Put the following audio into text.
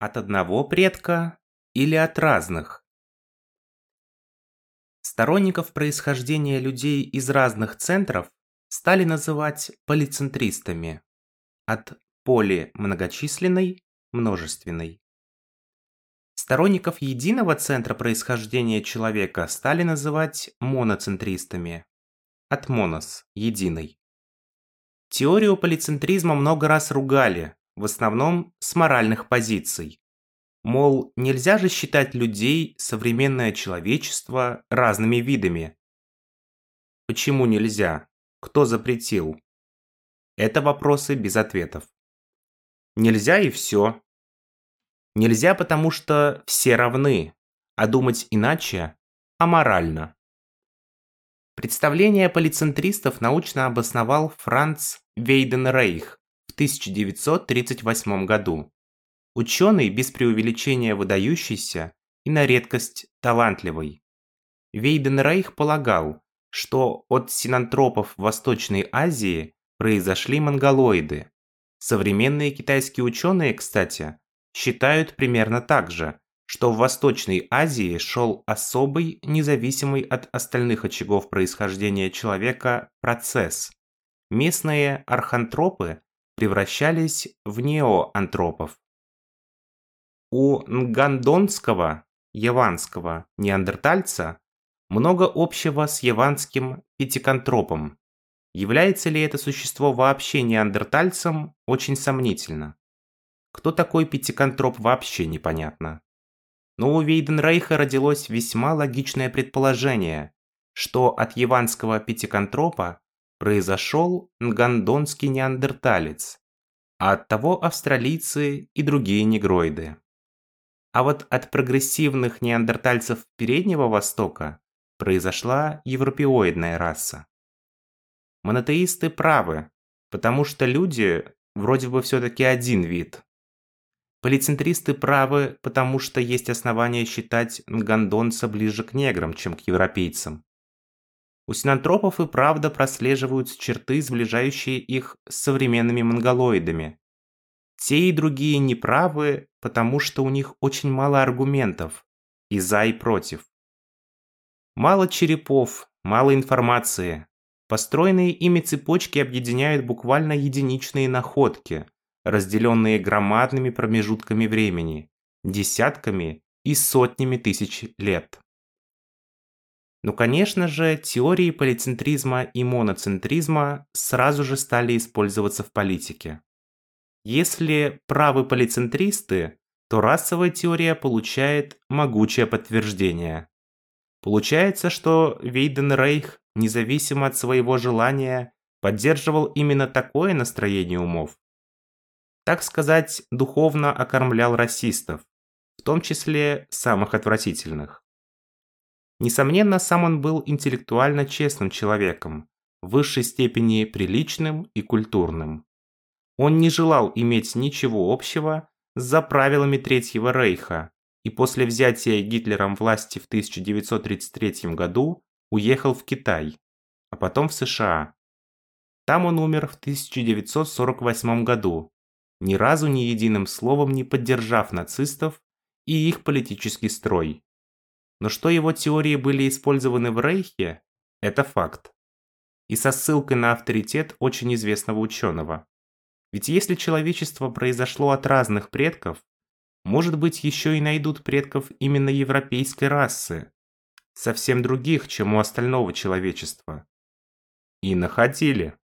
От одного предка или от разных? Сторонников происхождения людей из разных центров стали называть полицентристами. От поли многочисленной – множественной. Сторонников единого центра происхождения человека стали называть моноцентристами. От монос – единый. Теорию полицентризма много раз ругали, в основном с моральных позиций. Мол, нельзя же считать людей, современное человечество, разными видами. Почему нельзя? Кто запретил? Это вопросы без ответов. Нельзя и все. Нельзя, потому что все равны, а думать иначе аморально. Представление полицентристов научно обосновал Франц Вейденрейх в 1938 году. Ученый без преувеличения выдающийся и на редкость талантливый. Вейденрейх полагал, что от синантропов Восточной Азии произошли монголоиды. Современные китайские ученые, кстати, считают примерно так же, что в Восточной Азии шел особый, независимый от остальных очагов происхождения человека, процесс. Местные архантропы превращались в неоантропов. У нгандонского, яванского неандертальца много общего с яванским пятикантропом. Является ли это существо вообще неандертальцем, очень сомнительно. Кто такой пятикантроп вообще непонятно. Но у Вейденрейха родилось весьма логичное предположение, что от яванского пятикантропа произошел нгандонский неандерталец, а от того австралийцы и другие негроиды. А вот от прогрессивных неандертальцев Переднего Востока произошла европеоидная раса. Монотеисты правы, потому что люди вроде бы все-таки один вид, Полицентристы правы, потому что есть основания считать нгандонца ближе к неграм, чем к европейцам. У синантропов и правда прослеживаются черты, сближающие их с современными монголоидами. Те и другие неправы, потому что у них очень мало аргументов, и за, и против. Мало черепов, мало информации. Построенные ими цепочки объединяют буквально единичные находки – разделенные громадными промежутками времени, десятками и сотнями тысяч лет. Ну, конечно же, теории полицентризма и моноцентризма сразу же стали использоваться в политике. Если правы полицентристы, то расовая теория получает могучее подтверждение. Получается, что Вейденрейх, независимо от своего желания, поддерживал именно такое настроение умов так сказать, духовно окормлял расистов, в том числе самых отвратительных. Несомненно, сам он был интеллектуально честным человеком, в высшей степени приличным и культурным. Он не желал иметь ничего общего с заправилами Третьего Рейха и после взятия Гитлером власти в 1933 году уехал в Китай, а потом в США. Там он умер в 1948 году, ни разу ни единым словом не поддержав нацистов и их политический строй. Но что его теории были использованы в Рейхе – это факт. И со ссылкой на авторитет очень известного ученого. Ведь если человечество произошло от разных предков, может быть еще и найдут предков именно европейской расы, совсем других, чем у остального человечества. И находили.